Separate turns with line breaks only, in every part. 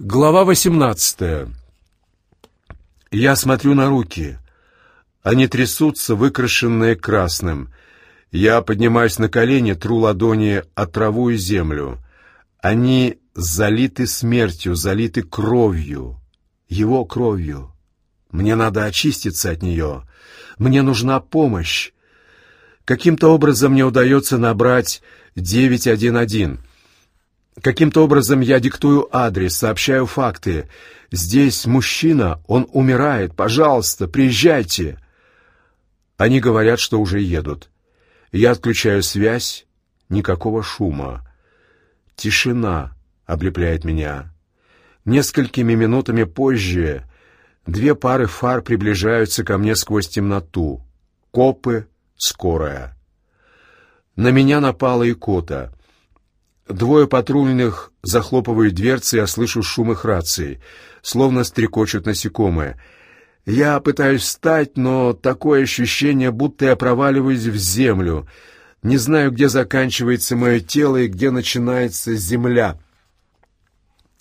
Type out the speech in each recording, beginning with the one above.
Глава 18. Я смотрю на руки. Они трясутся, выкрашенные красным. Я поднимаюсь на колени, тру ладони о траву и землю. Они залиты смертью, залиты кровью. Его кровью. Мне надо очиститься от нее. Мне нужна помощь. Каким-то образом мне удается набрать 911. Каким-то образом я диктую адрес, сообщаю факты. Здесь мужчина, он умирает. Пожалуйста, приезжайте. Они говорят, что уже едут. Я отключаю связь. Никакого шума. Тишина облепляет меня. Несколькими минутами позже две пары фар приближаются ко мне сквозь темноту. Копы, скорая. На меня напала икота — Двое патрульных захлопывают дверцы, я слышу шум их рации, словно стрекочут насекомые. Я пытаюсь встать, но такое ощущение, будто я проваливаюсь в землю. Не знаю, где заканчивается мое тело и где начинается земля.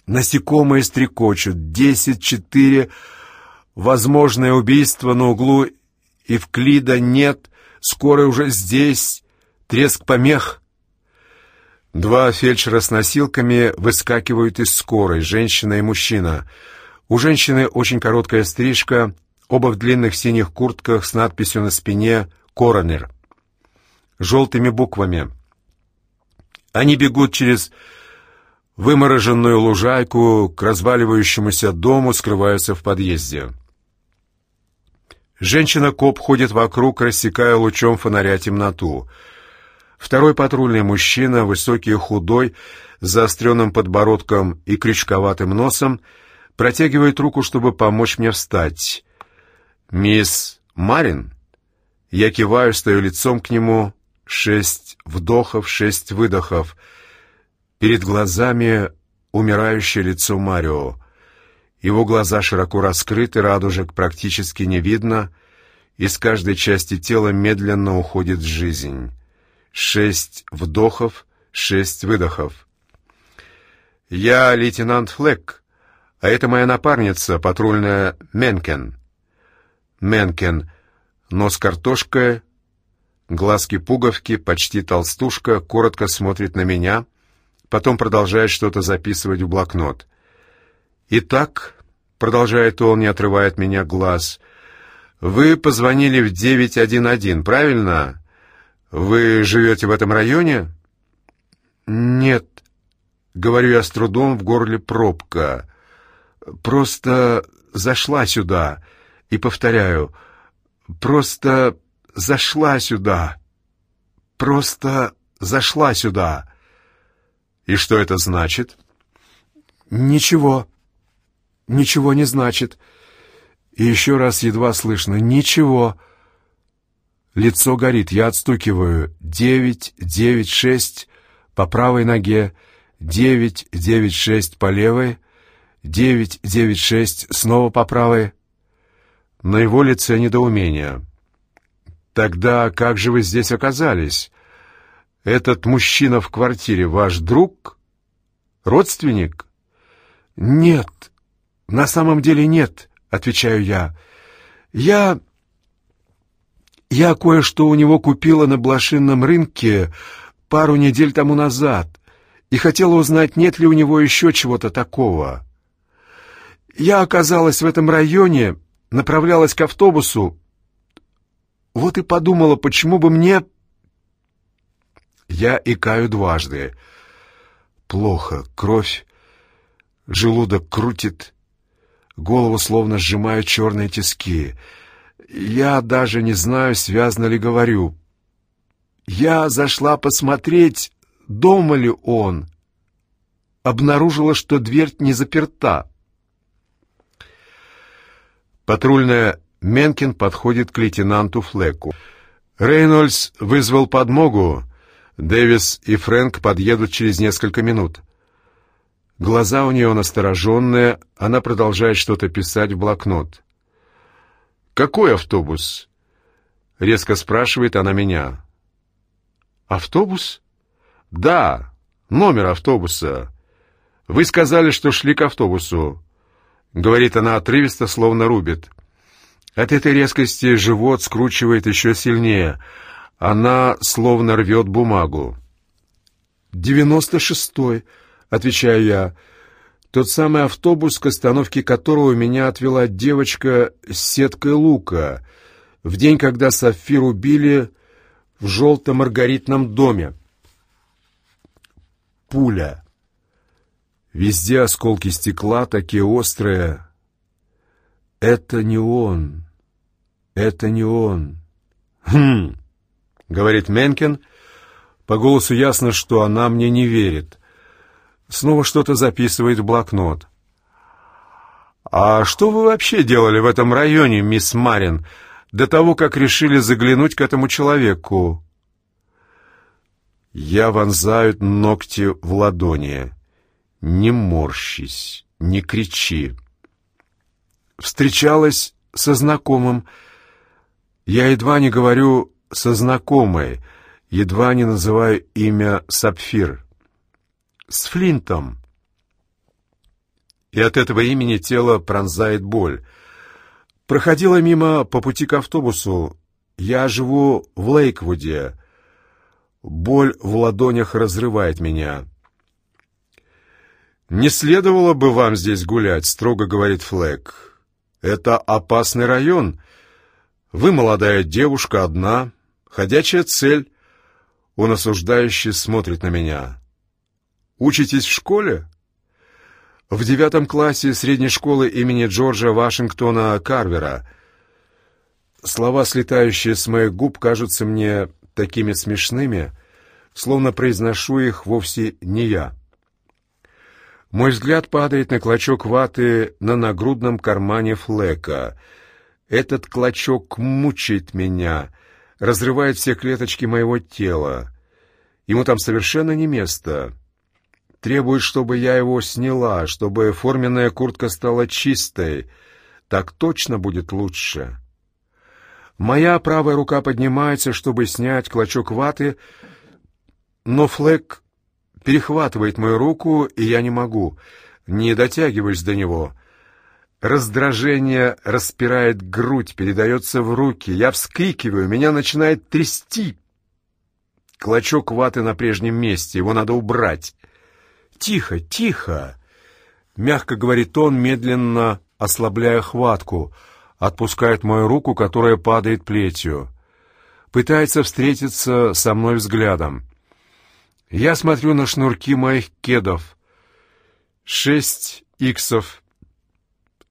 Насекомые стрекочут. Десять, четыре. Возможное убийство на углу Евклида нет. Скоро уже здесь. Треск помех — Два фельдшера с носилками выскакивают из скорой, женщина и мужчина. У женщины очень короткая стрижка, оба в длинных синих куртках с надписью на спине «Коронер». Желтыми буквами. Они бегут через вымороженную лужайку к разваливающемуся дому, скрываются в подъезде. Женщина-коп ходит вокруг, рассекая лучом фонаря темноту — Второй патрульный мужчина, высокий и худой, с заостренным подбородком и крючковатым носом, протягивает руку, чтобы помочь мне встать. «Мисс Марин?» Я киваю, стою лицом к нему. Шесть вдохов, шесть выдохов. Перед глазами умирающее лицо Марио. Его глаза широко раскрыты, радужек практически не видно. Из каждой части тела медленно уходит жизнь шесть вдохов, шесть выдохов. «Я лейтенант Флэк, а это моя напарница, патрульная Менкен». Менкен, нос картошка, глазки-пуговки, почти толстушка, коротко смотрит на меня, потом продолжает что-то записывать в блокнот. «Итак», — продолжает он, не отрывая от меня глаз, — «вы позвонили в 911, правильно?» «Вы живете в этом районе?» «Нет», — говорю я с трудом, в горле пробка. «Просто зашла сюда». И повторяю, «Просто зашла сюда». «Просто зашла сюда». «И что это значит?» «Ничего. Ничего не значит». И еще раз едва слышно «Ничего». Лицо горит, я отстукиваю. Девять, девять, шесть по правой ноге, девять, девять, шесть по левой, девять, девять, шесть снова по правой. На его лице недоумение. «Тогда как же вы здесь оказались? Этот мужчина в квартире ваш друг? Родственник?» «Нет, на самом деле нет», — отвечаю я. «Я я кое-что у него купила на блошинном рынке пару недель тому назад и хотела узнать, нет ли у него еще чего-то такого. Я оказалась в этом районе, направлялась к автобусу. Вот и подумала, почему бы мне... Я икаю дважды. Плохо, кровь, желудок крутит, голову словно сжимают черные тиски — я даже не знаю, связно ли говорю. Я зашла посмотреть, дома ли он. Обнаружила, что дверь не заперта. Патрульная Менкин подходит к лейтенанту Флеку. Рейнольдс вызвал подмогу. Дэвис и Фрэнк подъедут через несколько минут. Глаза у нее настороженные, она продолжает что-то писать в блокнот. «Какой автобус?» — резко спрашивает она меня. «Автобус?» «Да, номер автобуса. «Вы сказали, что шли к автобусу», — говорит она отрывисто, словно рубит. От этой резкости живот скручивает еще сильнее. Она словно рвет бумагу. «Девяносто шестой», — отвечаю я, — «тот самый автобус, к остановке которого меня отвела девочка с сеткой лука, в день, когда Сафир убили в желто-маргаритном доме». Пуля. Везде осколки стекла, такие острые. Это не он. Это не он. Хм, говорит Менкин. По голосу ясно, что она мне не верит. Снова что-то записывает в блокнот. «А что вы вообще делали в этом районе, мисс Марин, до того, как решили заглянуть к этому человеку?» Я вонзают ногти в ладони. Не морщись, не кричи. Встречалась со знакомым. Я едва не говорю «со знакомой», едва не называю имя Сапфир. С Флинтом. И от этого имени тело пронзает боль. Проходила мимо по пути к автобусу. Я живу в Лейквуде. Боль в ладонях разрывает меня. «Не следовало бы вам здесь гулять», — строго говорит Флэк. «Это опасный район. Вы молодая девушка, одна, ходячая цель». Он осуждающе смотрит на меня. «Учитесь в школе?» «В девятом классе средней школы имени Джорджа Вашингтона Карвера». Слова, слетающие с моих губ, кажутся мне такими смешными, словно произношу их вовсе не я. Мой взгляд падает на клочок ваты на нагрудном кармане Флека. Этот клочок мучает меня, разрывает все клеточки моего тела. Ему там совершенно не место. Требует, чтобы я его сняла, чтобы форменная куртка стала чистой. Так точно будет лучше. Моя правая рука поднимается, чтобы снять клочок ваты, но Флэк перехватывает мою руку, и я не могу, не дотягиваюсь до него. Раздражение распирает грудь, передается в руки. Я вскрикиваю, меня начинает трясти. Клочок ваты на прежнем месте, его надо убрать. «Тихо, тихо!» — мягко говорит он, медленно ослабляя хватку — отпускает мою руку, которая падает плетью. Пытается встретиться со мной взглядом. Я смотрю на шнурки моих кедов. Шесть иксов.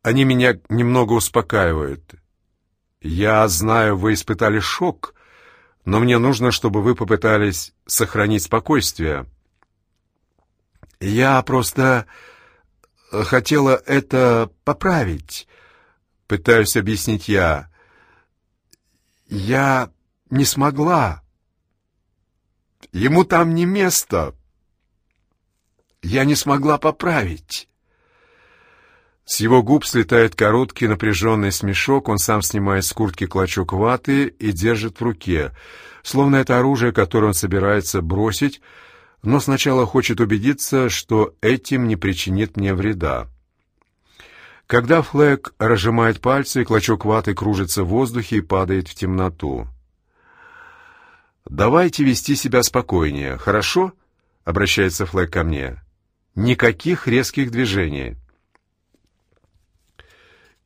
Они меня немного успокаивают. Я знаю, вы испытали шок, но мне нужно, чтобы вы попытались сохранить спокойствие. Я просто хотела это поправить. Пытаюсь объяснить я. Я не смогла. Ему там не место. Я не смогла поправить. С его губ слетает короткий напряженный смешок, он сам снимает с куртки клочок ваты и держит в руке, словно это оружие, которое он собирается бросить, но сначала хочет убедиться, что этим не причинит мне вреда. Когда Флэк разжимает пальцы, клочок ваты кружится в воздухе и падает в темноту. «Давайте вести себя спокойнее, хорошо?» — обращается Флэк ко мне. «Никаких резких движений».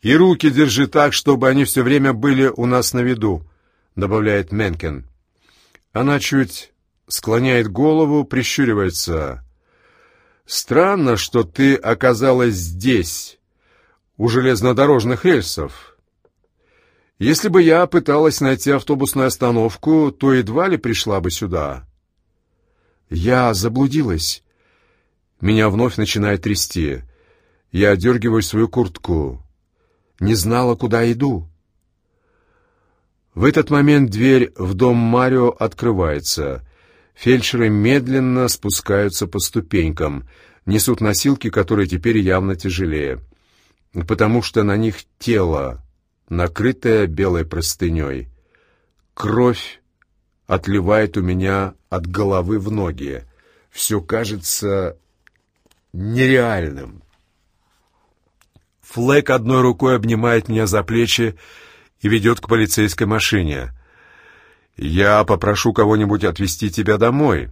«И руки держи так, чтобы они все время были у нас на виду», — добавляет Менкен. Она чуть склоняет голову, прищуривается. «Странно, что ты оказалась здесь» у железнодорожных рельсов. Если бы я пыталась найти автобусную остановку, то едва ли пришла бы сюда. Я заблудилась. Меня вновь начинает трясти. Я одергиваю свою куртку. Не знала, куда иду. В этот момент дверь в дом Марио открывается. Фельдшеры медленно спускаются по ступенькам, несут носилки, которые теперь явно тяжелее потому что на них тело, накрытое белой простыней. Кровь отливает у меня от головы в ноги. Все кажется нереальным. Флэк одной рукой обнимает меня за плечи и ведет к полицейской машине. «Я попрошу кого-нибудь отвезти тебя домой.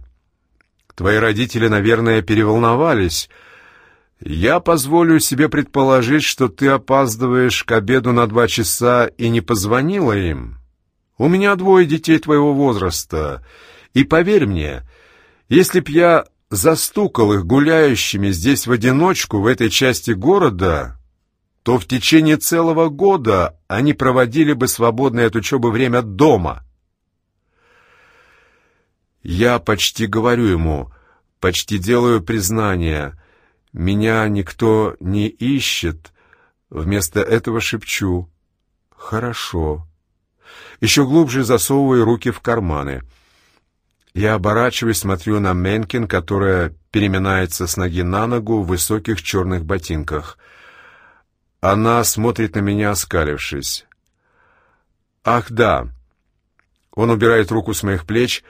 Твои родители, наверное, переволновались. Я позволю себе предположить, что ты опаздываешь к обеду на два часа и не позвонила им. У меня двое детей твоего возраста, и поверь мне, если б я застукал их гуляющими здесь в одиночку в этой части города, то в течение целого года они проводили бы свободное от учебы время дома. Я почти говорю ему, почти делаю признание. Меня никто не ищет. Вместо этого шепчу. Хорошо. Еще глубже засовываю руки в карманы. Я оборачиваюсь, смотрю на Менкин, которая переминается с ноги на ногу в высоких черных ботинках. Она смотрит на меня, оскалившись. «Ах, да!» Он убирает руку с моих плеч,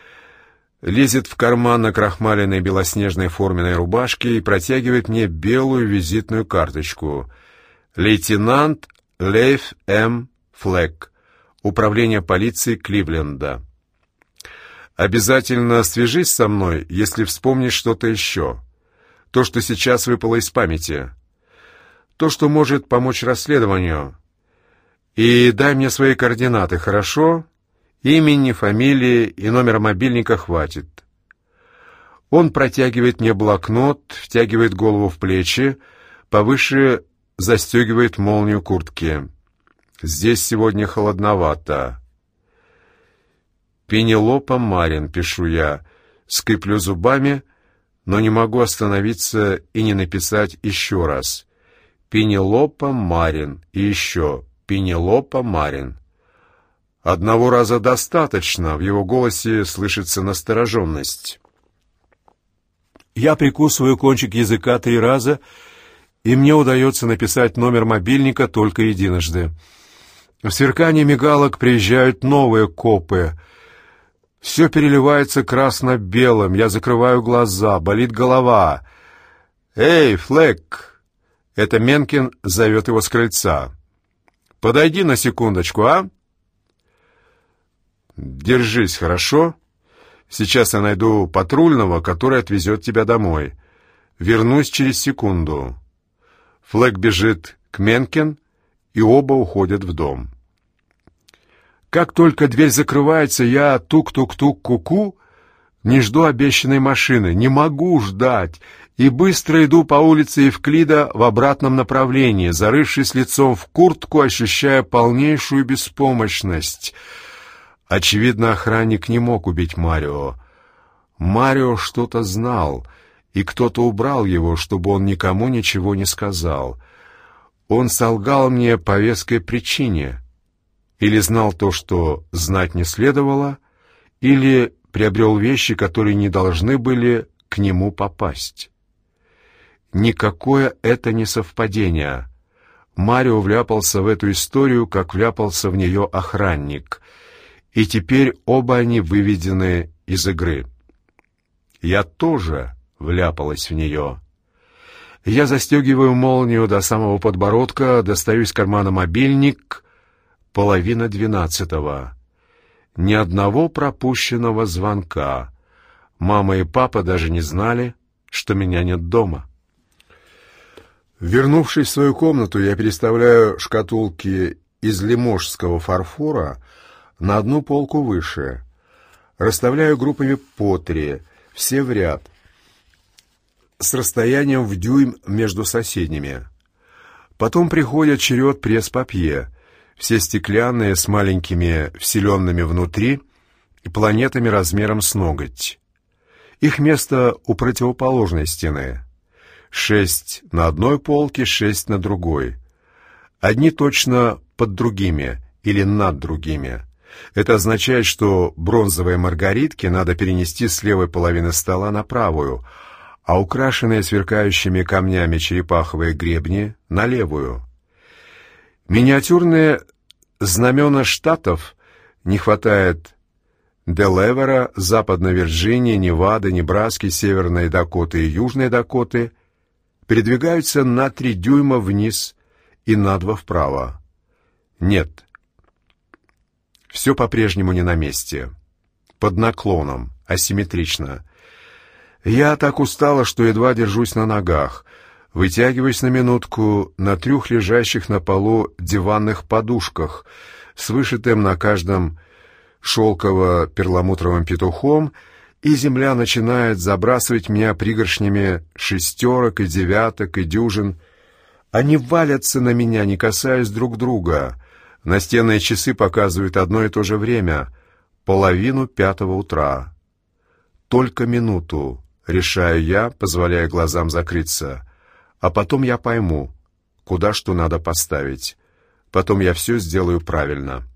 лезет в карман на крахмаленной белоснежной форменной рубашке и протягивает мне белую визитную карточку. «Лейтенант Лейф М. Флэк, Управление полиции Кливленда». «Обязательно свяжись со мной, если вспомнишь что-то еще. То, что сейчас выпало из памяти. То, что может помочь расследованию. И дай мне свои координаты, хорошо? Имени, фамилии и номера мобильника хватит». Он протягивает мне блокнот, втягивает голову в плечи, повыше застегивает молнию куртки. «Здесь сегодня холодновато. «Пенелопа Марин», — пишу я, скриплю зубами, но не могу остановиться и не написать еще раз. «Пенелопа Марин» и еще «Пенелопа Марин». Одного раза достаточно, в его голосе слышится настороженность. Я прикусываю кончик языка три раза, и мне удается написать номер мобильника только единожды. В сверкании мигалок приезжают новые копы — все переливается красно-белым, я закрываю глаза, болит голова. «Эй, Флэк!» Это Менкин зовет его с крыльца. «Подойди на секундочку, а?» «Держись, хорошо? Сейчас я найду патрульного, который отвезет тебя домой. Вернусь через секунду». Флэк бежит к Менкин, и оба уходят в дом. Как только дверь закрывается, я тук-тук-тук ку-ку, не жду обещанной машины, не могу ждать, и быстро иду по улице Евклида в обратном направлении, зарывшись лицом в куртку, ощущая полнейшую беспомощность. Очевидно, охранник не мог убить Марио. Марио что-то знал, и кто-то убрал его, чтобы он никому ничего не сказал. Он солгал мне по веской причине — или знал то, что знать не следовало, или приобрел вещи, которые не должны были к нему попасть. Никакое это не совпадение. Марио вляпался в эту историю, как вляпался в нее охранник, и теперь оба они выведены из игры. Я тоже вляпалась в нее. Я застегиваю молнию до самого подбородка, достаю из кармана мобильник — половина двенадцатого. Ни одного пропущенного звонка. Мама и папа даже не знали, что меня нет дома. Вернувшись в свою комнату, я переставляю шкатулки из лиможского фарфора на одну полку выше. Расставляю группами по три, все в ряд, с расстоянием в дюйм между соседними. Потом приходит черед пресс-папье — все стеклянные, с маленькими вселенными внутри и планетами размером с ноготь. Их место у противоположной стены. Шесть на одной полке, шесть на другой. Одни точно под другими или над другими. Это означает, что бронзовые маргаритки надо перенести с левой половины стола на правую, а украшенные сверкающими камнями черепаховые гребни — на левую. Миниатюрные знамена штатов не хватает Делевера, Западной Вирджинии, Невады, Небраски, Северной Дакоты и Южной Дакоты. передвигаются на три дюйма вниз и на два вправо. Нет. Все по-прежнему не на месте. Под наклоном, асимметрично. Я так устала, что едва держусь на ногах. Вытягиваюсь на минутку на трех лежащих на полу диванных подушках с вышитым на каждом шелково-перламутровым петухом, и земля начинает забрасывать меня пригоршнями шестерок и девяток и дюжин. Они валятся на меня, не касаясь друг друга. Настенные часы показывают одно и то же время — половину пятого утра. Только минуту, решаю я, позволяя глазам закрыться. А потом я пойму, куда что надо поставить. Потом я все сделаю правильно».